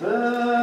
The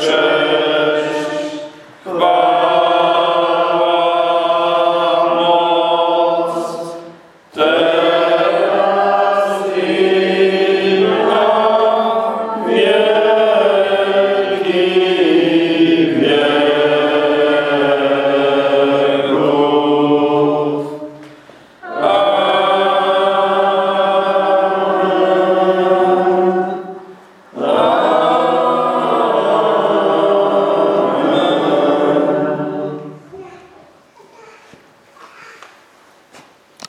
church.